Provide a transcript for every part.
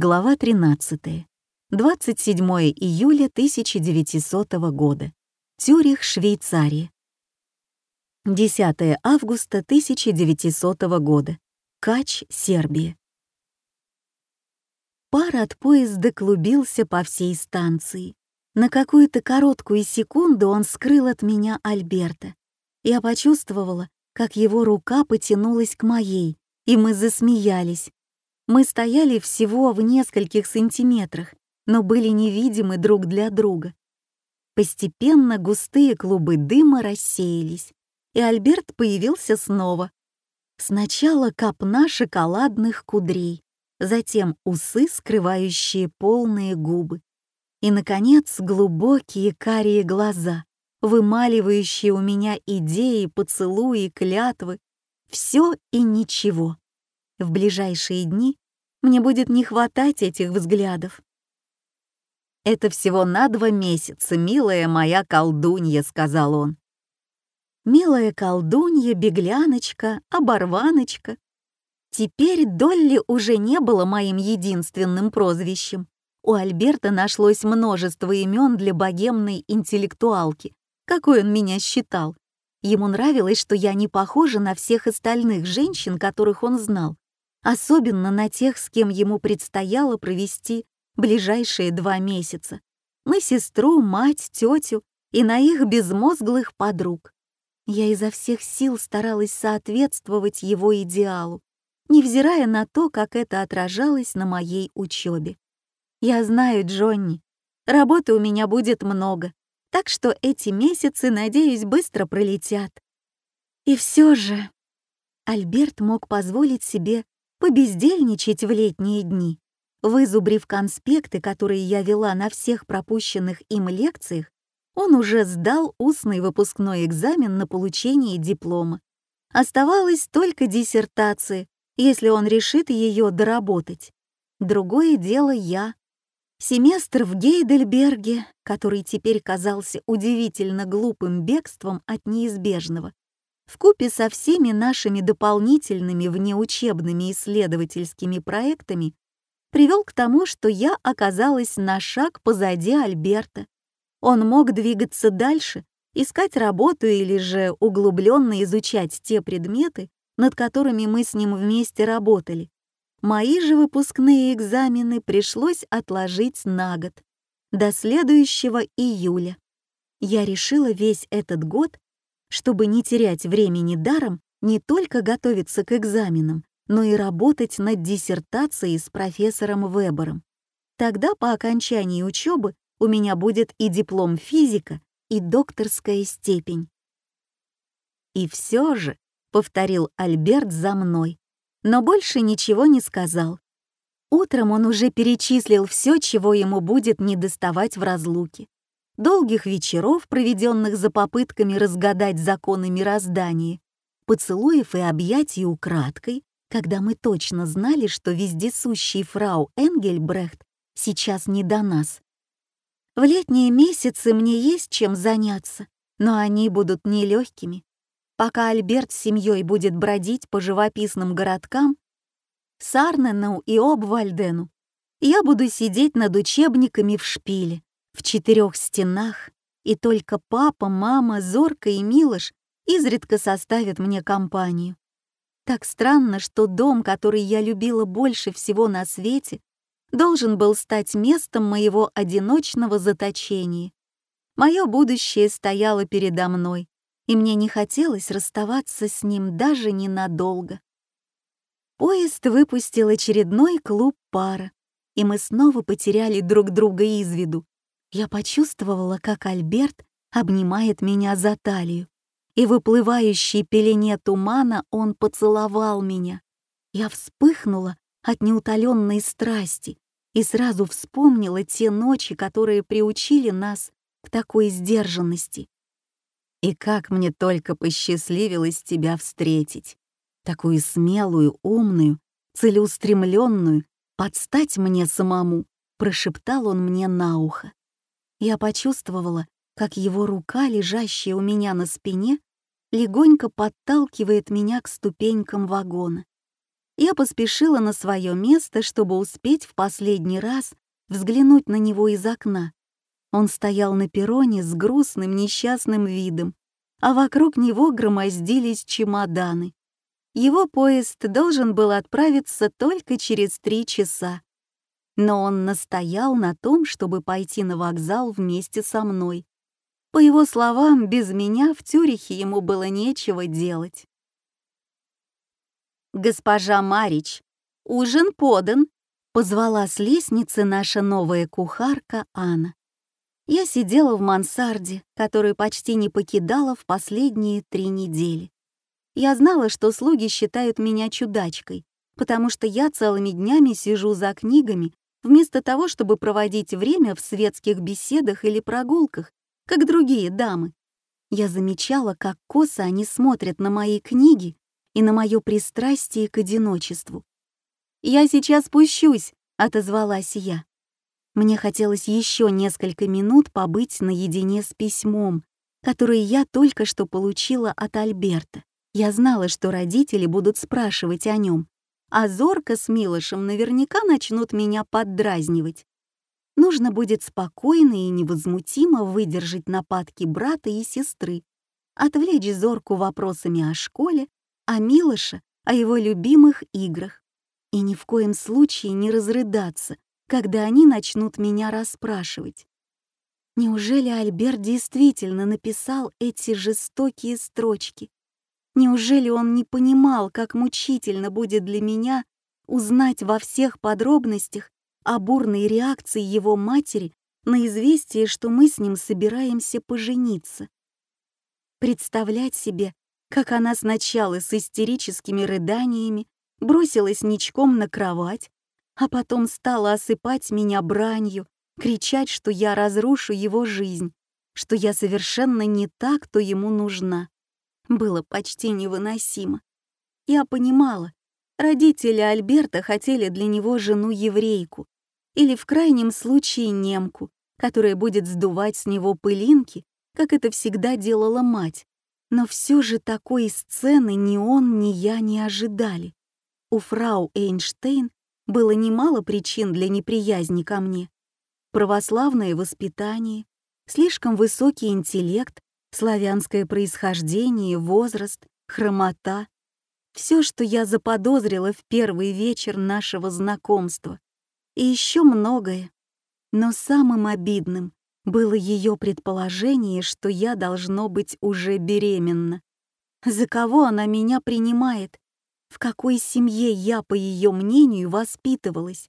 Глава 13. 27 июля 1900 года. Тюрих, Швейцария. 10 августа 1900 года. Кач, Сербия. Пар от поезда клубился по всей станции. На какую-то короткую секунду он скрыл от меня Альберта. Я почувствовала, как его рука потянулась к моей, и мы засмеялись. Мы стояли всего в нескольких сантиметрах, но были невидимы друг для друга. Постепенно густые клубы дыма рассеялись, и Альберт появился снова. Сначала копна шоколадных кудрей, затем усы, скрывающие полные губы, и, наконец, глубокие карие глаза, вымаливающие у меня идеи, поцелуи, клятвы, все и ничего. В ближайшие дни мне будет не хватать этих взглядов. «Это всего на два месяца, милая моя колдунья», — сказал он. «Милая колдунья, бегляночка, оборваночка». Теперь Долли уже не было моим единственным прозвищем. У Альберта нашлось множество имен для богемной интеллектуалки, какой он меня считал. Ему нравилось, что я не похожа на всех остальных женщин, которых он знал особенно на тех, с кем ему предстояло провести ближайшие два месяца, на сестру, мать, тетю и на их безмозглых подруг. Я изо всех сил старалась соответствовать его идеалу, невзирая на то, как это отражалось на моей учебе. Я знаю, Джонни, работы у меня будет много, так что эти месяцы, надеюсь, быстро пролетят. И все же Альберт мог позволить себе побездельничать в летние дни. Вызубрив конспекты, которые я вела на всех пропущенных им лекциях, он уже сдал устный выпускной экзамен на получение диплома. Оставалась только диссертация, если он решит ее доработать. Другое дело я. Семестр в Гейдельберге, который теперь казался удивительно глупым бегством от неизбежного, вкупе со всеми нашими дополнительными внеучебными исследовательскими проектами привел к тому, что я оказалась на шаг позади Альберта. Он мог двигаться дальше, искать работу или же углубленно изучать те предметы, над которыми мы с ним вместе работали. Мои же выпускные экзамены пришлось отложить на год, до следующего июля. Я решила весь этот год чтобы не терять времени даром, не только готовиться к экзаменам, но и работать над диссертацией с профессором Вебером. Тогда по окончании учебы у меня будет и диплом физика, и докторская степень. «И все же», — повторил Альберт за мной, но больше ничего не сказал. Утром он уже перечислил все, чего ему будет недоставать в разлуке долгих вечеров, проведенных за попытками разгадать законы мироздания, поцелуев и объятий украдкой, когда мы точно знали, что вездесущий фрау Энгельбрехт сейчас не до нас. В летние месяцы мне есть чем заняться, но они будут нелегкими. Пока Альберт с семьей будет бродить по живописным городкам, Сарнену и Обвальдену, я буду сидеть над учебниками в шпиле, в четырех стенах, и только папа, мама, Зорка и Милош изредка составят мне компанию. Так странно, что дом, который я любила больше всего на свете, должен был стать местом моего одиночного заточения. Мое будущее стояло передо мной, и мне не хотелось расставаться с ним даже ненадолго. Поезд выпустил очередной клуб пара, и мы снова потеряли друг друга из виду, я почувствовала, как Альберт обнимает меня за талию, и в выплывающей пелене тумана он поцеловал меня. Я вспыхнула от неутоленной страсти и сразу вспомнила те ночи, которые приучили нас к такой сдержанности. И как мне только посчастливилось тебя встретить, такую смелую, умную, целеустремленную, подстать мне самому, прошептал он мне на ухо. Я почувствовала, как его рука, лежащая у меня на спине, легонько подталкивает меня к ступенькам вагона. Я поспешила на свое место, чтобы успеть в последний раз взглянуть на него из окна. Он стоял на перроне с грустным несчастным видом, а вокруг него громоздились чемоданы. Его поезд должен был отправиться только через три часа. Но он настоял на том, чтобы пойти на вокзал вместе со мной. По его словам, без меня в Тюрихе ему было нечего делать. «Госпожа Марич, ужин подан», — позвала с лестницы наша новая кухарка Анна. Я сидела в мансарде, которую почти не покидала в последние три недели. Я знала, что слуги считают меня чудачкой, потому что я целыми днями сижу за книгами, вместо того, чтобы проводить время в светских беседах или прогулках, как другие дамы. Я замечала, как косо они смотрят на мои книги и на мое пристрастие к одиночеству. «Я сейчас спущусь», — отозвалась я. Мне хотелось еще несколько минут побыть наедине с письмом, которое я только что получила от Альберта. Я знала, что родители будут спрашивать о нем, а Зорка с Милошем наверняка начнут меня поддразнивать. Нужно будет спокойно и невозмутимо выдержать нападки брата и сестры, отвлечь Зорку вопросами о школе, а Милоша — о его любимых играх. И ни в коем случае не разрыдаться, когда они начнут меня расспрашивать. Неужели Альберт действительно написал эти жестокие строчки? Неужели он не понимал, как мучительно будет для меня узнать во всех подробностях о бурной реакции его матери на известие, что мы с ним собираемся пожениться? Представлять себе, как она сначала с истерическими рыданиями бросилась ничком на кровать, а потом стала осыпать меня бранью, кричать, что я разрушу его жизнь, что я совершенно не так, кто ему нужна. Было почти невыносимо. Я понимала, родители Альберта хотели для него жену-еврейку или в крайнем случае немку, которая будет сдувать с него пылинки, как это всегда делала мать. Но все же такой сцены ни он, ни я не ожидали. У фрау Эйнштейн было немало причин для неприязни ко мне. Православное воспитание, слишком высокий интеллект, славянское происхождение, возраст, хромота. Все, что я заподозрила в первый вечер нашего знакомства. И еще многое. Но самым обидным было ее предположение, что я должно быть уже беременна. За кого она меня принимает? в какой семье я, по ее мнению, воспитывалась.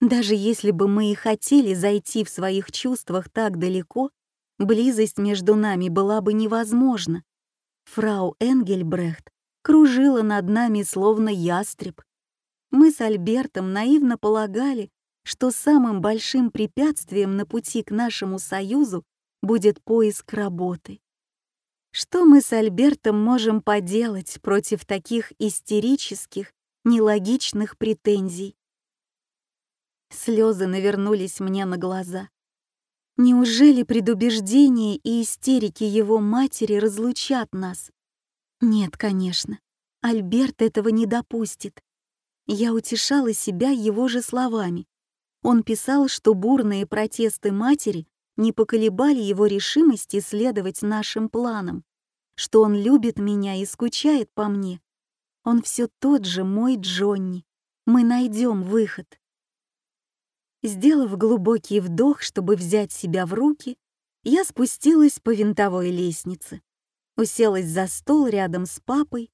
Даже если бы мы и хотели зайти в своих чувствах так далеко, близость между нами была бы невозможна. Фрау Энгельбрехт кружила над нами словно ястреб. Мы с Альбертом наивно полагали, что самым большим препятствием на пути к нашему союзу будет поиск работы. Что мы с Альбертом можем поделать против таких истерических, нелогичных претензий? Слезы навернулись мне на глаза. Неужели предубеждение и истерики его матери разлучат нас? Нет, конечно, Альберт этого не допустит. Я утешала себя его же словами. Он писал, что бурные протесты матери не поколебали его решимости следовать нашим планам, что он любит меня и скучает по мне. Он все тот же мой Джонни. Мы найдем выход. Сделав глубокий вдох, чтобы взять себя в руки, я спустилась по винтовой лестнице, уселась за стол рядом с папой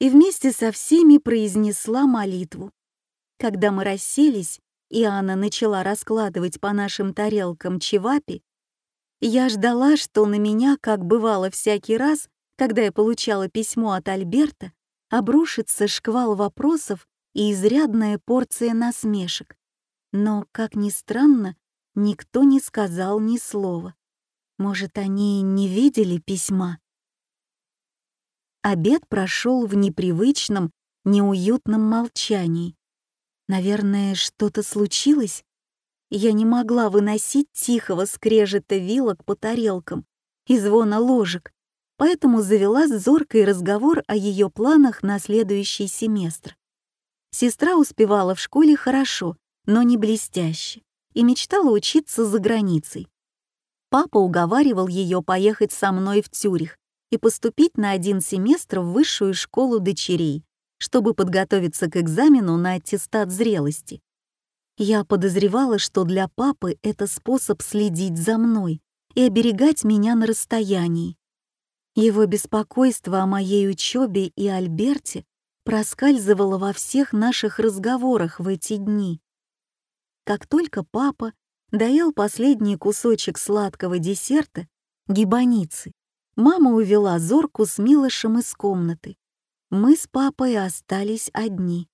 и вместе со всеми произнесла молитву. Когда мы расселись, и Анна начала раскладывать по нашим тарелкам чевапи, я ждала, что на меня, как бывало всякий раз, когда я получала письмо от Альберта, обрушится шквал вопросов и изрядная порция насмешек. Но, как ни странно, никто не сказал ни слова. Может, они не видели письма? Обед прошел в непривычном, неуютном молчании. Наверное, что-то случилось? Я не могла выносить тихого скрежета вилок по тарелкам и звона ложек, поэтому завела с Зоркой разговор о ее планах на следующий семестр. Сестра успевала в школе хорошо, но не блестяще, и мечтала учиться за границей. Папа уговаривал ее поехать со мной в Цюрих и поступить на один семестр в высшую школу дочерей, чтобы подготовиться к экзамену на аттестат зрелости. Я подозревала, что для папы это способ следить за мной и оберегать меня на расстоянии. Его беспокойство о моей учебе и Альберте проскальзывало во всех наших разговорах в эти дни. Как только папа доел последний кусочек сладкого десерта, гибаницы, мама увела Зорку с Милошем из комнаты. Мы с папой остались одни.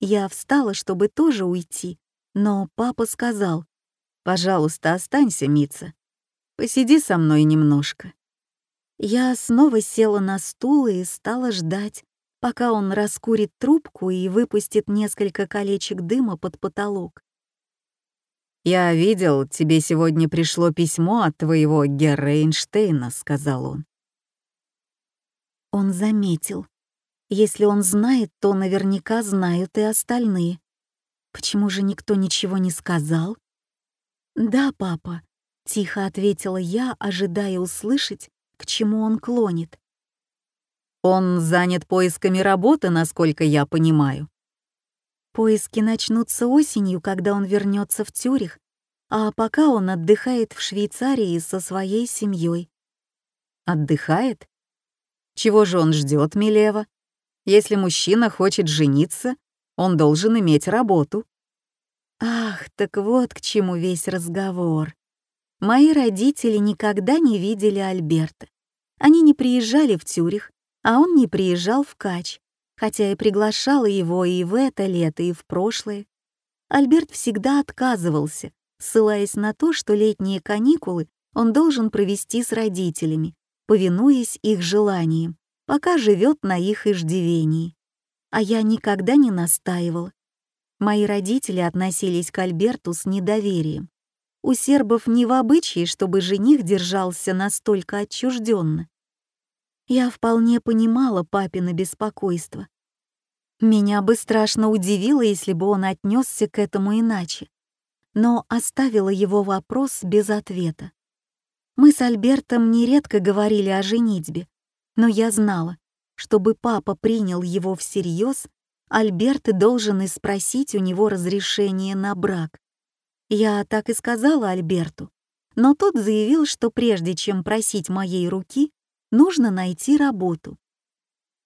Я встала, чтобы тоже уйти, но папа сказал, «Пожалуйста, останься, Мица. Посиди со мной немножко». Я снова села на стул и стала ждать, пока он раскурит трубку и выпустит несколько колечек дыма под потолок. «Я видел, тебе сегодня пришло письмо от твоего Герра Эйнштейна», — сказал он. Он заметил. Если он знает, то наверняка знают и остальные. Почему же никто ничего не сказал? «Да, папа», — тихо ответила я, ожидая услышать, к чему он клонит. «Он занят поисками работы, насколько я понимаю». Поиски начнутся осенью, когда он вернется в Тюрих, а пока он отдыхает в Швейцарии со своей семьей. Отдыхает? Чего же он ждет, Милева? Если мужчина хочет жениться, он должен иметь работу. Ах, так вот к чему весь разговор. Мои родители никогда не видели Альберта. Они не приезжали в Тюрих, а он не приезжал в Кач, хотя и приглашала его и в это лето, и в прошлое. Альберт всегда отказывался, ссылаясь на то, что летние каникулы он должен провести с родителями, повинуясь их желаниям пока живет на их иждивении. А я никогда не настаивала. Мои родители относились к Альберту с недоверием. У сербов не в обычае, чтобы жених держался настолько отчужденно. Я вполне понимала папино беспокойство. Меня бы страшно удивило, если бы он отнесся к этому иначе, но оставила его вопрос без ответа. Мы с Альбертом нередко говорили о женитьбе, но я знала, чтобы папа принял его всерьез, Альберт должен и спросить у него разрешение на брак. Я так и сказала Альберту, но тот заявил, что прежде чем просить моей руки, нужно найти работу.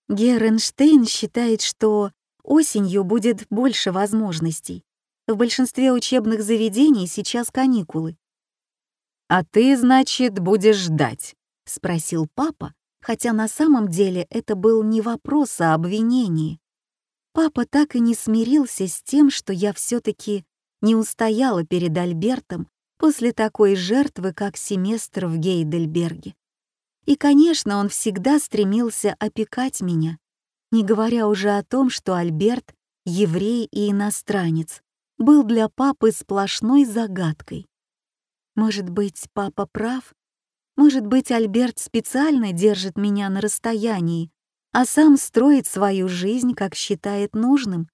Геренштейн считает, что осенью будет больше возможностей. В большинстве учебных заведений сейчас каникулы. «А ты, значит, будешь ждать?» — спросил папа, хотя на самом деле это был не вопрос, а обвинение. Папа так и не смирился с тем, что я все-таки не устояла перед Альбертом после такой жертвы, как семестр в Гейдельберге. И, конечно, он всегда стремился опекать меня, не говоря уже о том, что Альберт, еврей и иностранец, был для папы сплошной загадкой. Может быть, папа прав, может быть, Альберт специально держит меня на расстоянии, а сам строит свою жизнь, как считает нужным.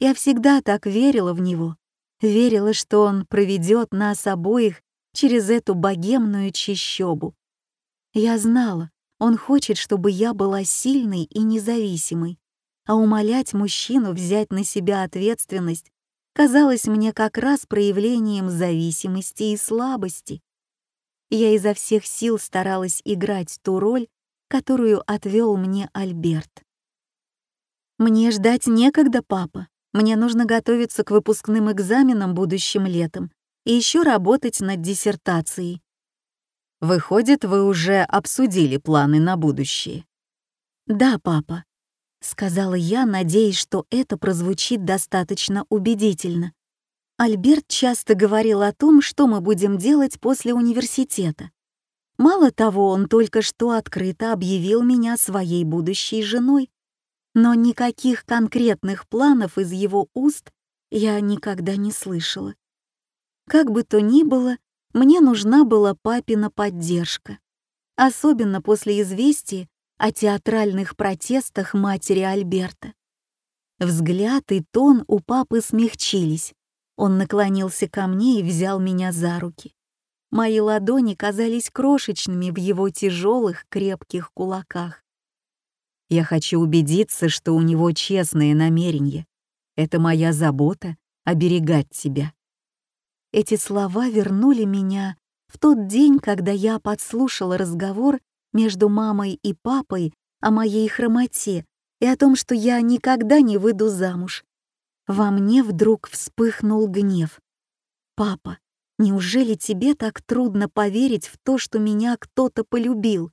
Я всегда так верила в него, верила, что он проведет нас обоих через эту богемную чищобу. Я знала, он хочет, чтобы я была сильной и независимой, а умолять мужчину взять на себя ответственность казалось мне как раз проявлением зависимости и слабости. Я изо всех сил старалась играть ту роль, которую отвел мне Альберт. «Мне ждать некогда, папа. Мне нужно готовиться к выпускным экзаменам будущим летом и еще работать над диссертацией». «Выходит, вы уже обсудили планы на будущее?» «Да, папа», — сказала я, надеясь, что это прозвучит достаточно убедительно. Альберт часто говорил о том, что мы будем делать после университета. Мало того, он только что открыто объявил меня своей будущей женой, но никаких конкретных планов из его уст я никогда не слышала. Как бы то ни было, мне нужна была папина поддержка, особенно после известия о театральных протестах матери Альберта. Взгляд и тон у папы смягчились. Он наклонился ко мне и взял меня за руки. Мои ладони казались крошечными в его тяжелых, крепких кулаках. Я хочу убедиться, что у него честные намерения. Это моя забота — оберегать тебя. Эти слова вернули меня в тот день, когда я подслушала разговор между мамой и папой о моей хромоте и о том, что я никогда не выйду замуж. Во мне вдруг вспыхнул гнев. «Папа, неужели тебе так трудно поверить в то, что меня кто-то полюбил?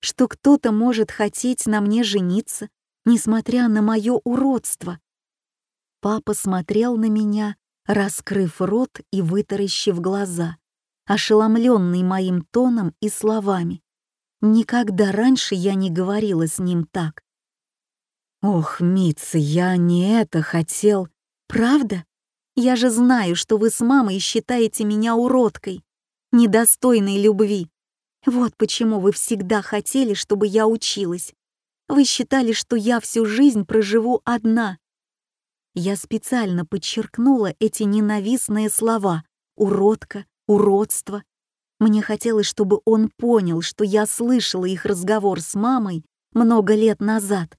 Что кто-то может хотеть на мне жениться, несмотря на мое уродство?» Папа смотрел на меня, раскрыв рот и вытаращив глаза, ошеломленный моим тоном и словами. Никогда раньше я не говорила с ним так. «Ох, Митца, я не это хотел. Правда? Я же знаю, что вы с мамой считаете меня уродкой, недостойной любви. Вот почему вы всегда хотели, чтобы я училась. Вы считали, что я всю жизнь проживу одна. Я специально подчеркнула эти ненавистные слова «уродка», «уродство». Мне хотелось, чтобы он понял, что я слышала их разговор с мамой много лет назад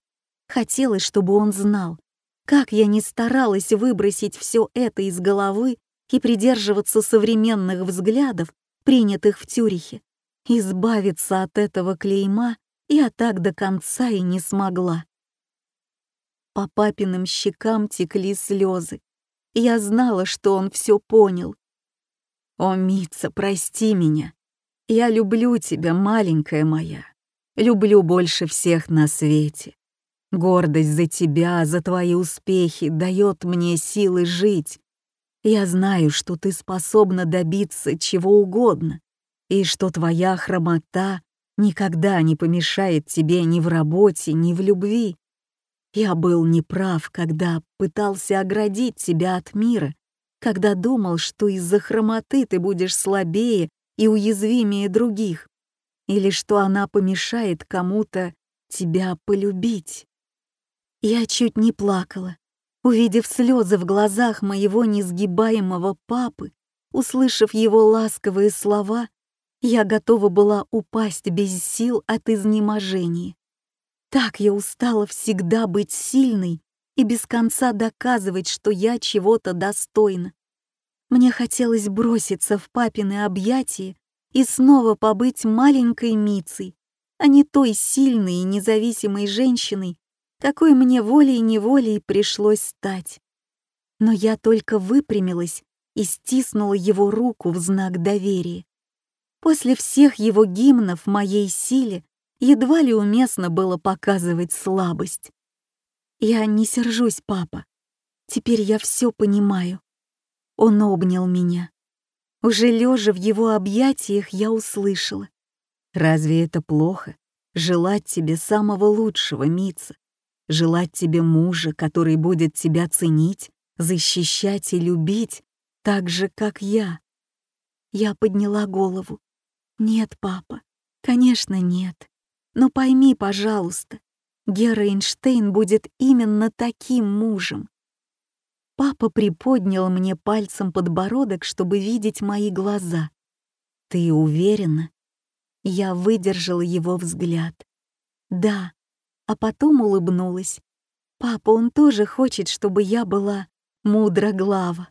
Хотелось, чтобы он знал, как я не старалась выбросить все это из головы и придерживаться современных взглядов, принятых в Тюрихе. Избавиться от этого клейма я так до конца и не смогла. По папиным щекам текли слезы. Я знала, что он все понял. «О, Митца, прости меня. Я люблю тебя, маленькая моя. Люблю больше всех на свете. Гордость за тебя, за твои успехи дает мне силы жить. Я знаю, что ты способна добиться чего угодно, и что твоя хромота никогда не помешает тебе ни в работе, ни в любви. Я был неправ, когда пытался оградить тебя от мира, когда думал, что из-за хромоты ты будешь слабее и уязвимее других, или что она помешает кому-то тебя полюбить. Я чуть не плакала, увидев слезы в глазах моего несгибаемого папы, услышав его ласковые слова, я готова была упасть без сил от изнеможения. Так я устала всегда быть сильной и без конца доказывать, что я чего-то достойна. Мне хотелось броситься в папины объятия и снова побыть маленькой Мицей, а не той сильной и независимой женщиной, какой мне волей-неволей пришлось стать. Но я только выпрямилась и стиснула его руку в знак доверия. После всех его гимнов моей силе едва ли уместно было показывать слабость. Я не сержусь, папа. Теперь я все понимаю. Он обнял меня. Уже лежа в его объятиях, я услышала. «Разве это плохо? Желать тебе самого лучшего, Митца желать тебе мужа, который будет тебя ценить, защищать и любить, так же, как я. Я подняла голову. Нет, папа, конечно, нет. Но пойми, пожалуйста, Гера Эйнштейн будет именно таким мужем. Папа приподнял мне пальцем подбородок, чтобы видеть мои глаза. «Ты уверена?» Я выдержала его взгляд. «Да, а потом улыбнулась. «Папа, он тоже хочет, чтобы я была мудроглава».